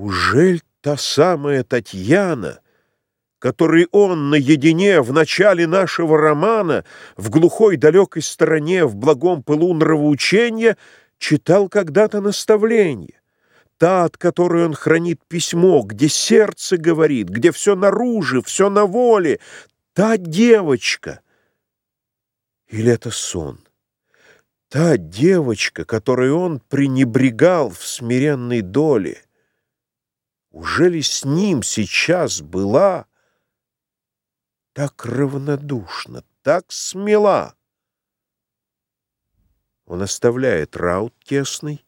Ужель та самая Татьяна, которой он наедине в начале нашего романа в глухой далекой стороне в благом пылу нравоучения читал когда-то наставление, та, от которой он хранит письмо, где сердце говорит, где все наружу, все на воле, та девочка. Или это сон? Та девочка, которой он пренебрегал в смиренной доле. Уже ли с ним сейчас была так равнодушна, так смела? Он оставляет раут тесный,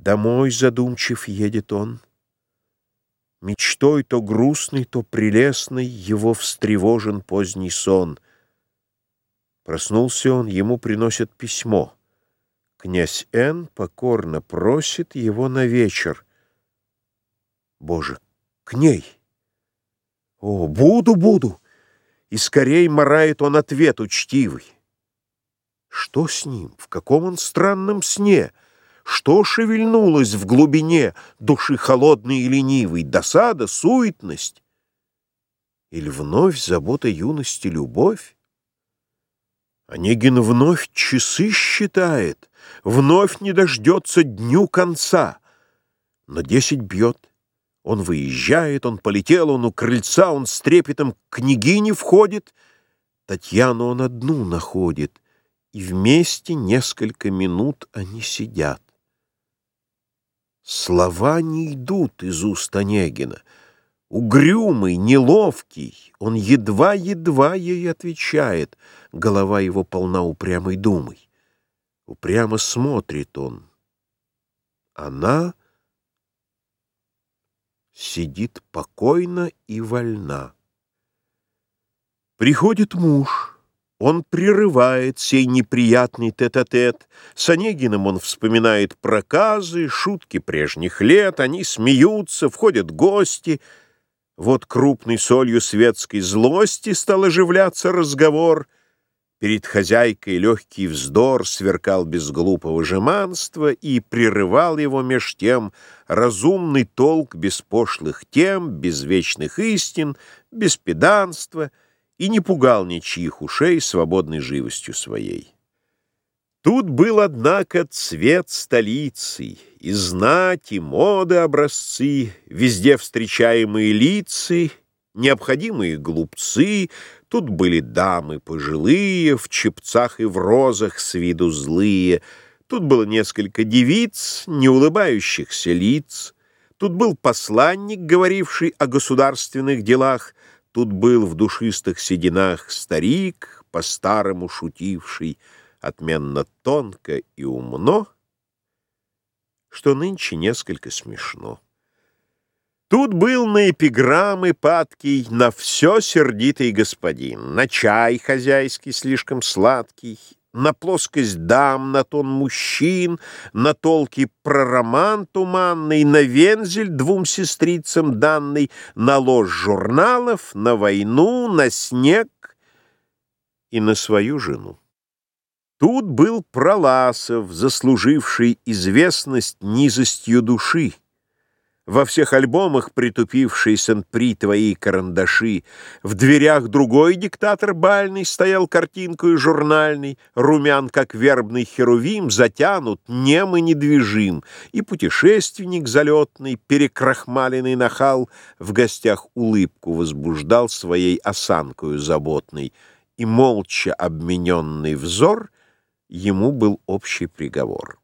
Домой задумчив едет он. Мечтой то грустный, то прелестный Его встревожен поздний сон. Проснулся он, ему приносят письмо. Князь Н. покорно просит его на вечер. Боже, к ней! О, буду, буду! И скорей морает он ответ учтивый. Что с ним? В каком он странном сне? Что шевельнулось в глубине души холодной и ленивой? Досада, суетность? Или вновь забота юности, любовь? Онегин вновь часы считает, Вновь не дождется дню конца. Но десять бьет, он выезжает, он полетел, он у крыльца, он с трепетом к княгине входит, Татьяну он одну находит, и вместе несколько минут они сидят. Слова не идут из уст Онегина. Угрюмый, неловкий, он едва-едва ей отвечает, голова его полна упрямой думой. Упрямо смотрит он. Она сидит покойно и вольна. Приходит муж. Он прерывает сей неприятный тет-а-тет. -тет. С Онегиным он вспоминает проказы, шутки прежних лет. Они смеются, входят гости. Вот крупной солью светской злости стал оживляться разговор. Перед хозяйкой легкий вздор сверкал без глупого жеманства и прерывал его меж тем разумный толк без пошлых тем, без вечных истин, без педанства — и не пугал ничьих ушей свободной живостью своей. Тут был, однако, цвет столицы, и знать, и моды образцы, везде встречаемые лица, необходимые глупцы, тут были дамы пожилые, в чепцах и в розах с виду злые, тут было несколько девиц, не улыбающихся лиц, тут был посланник, говоривший о государственных делах, Тут был в душистых сединах старик, по-старому шутивший, отменно тонко и умно, что нынче несколько смешно. Тут был на эпиграммы падкий, на все сердитый господин, на чай хозяйский слишком сладкий, на плоскость дам, на тон мужчин, на толки про роман туманный, на вензель двум сестрицам данный, на ложь журналов, на войну, на снег и на свою жену. Тут был Проласов, заслуживший известность низостью души во всех альбомах притупивший сен-при твои карандаши. В дверях другой диктатор бальный стоял картинкой журнальный, румян, как вербный херувим, затянут, нем и недвижим, и путешественник залетный, перекрахмаленный нахал, в гостях улыбку возбуждал своей осанкою заботной, и молча обмененный взор ему был общий приговор.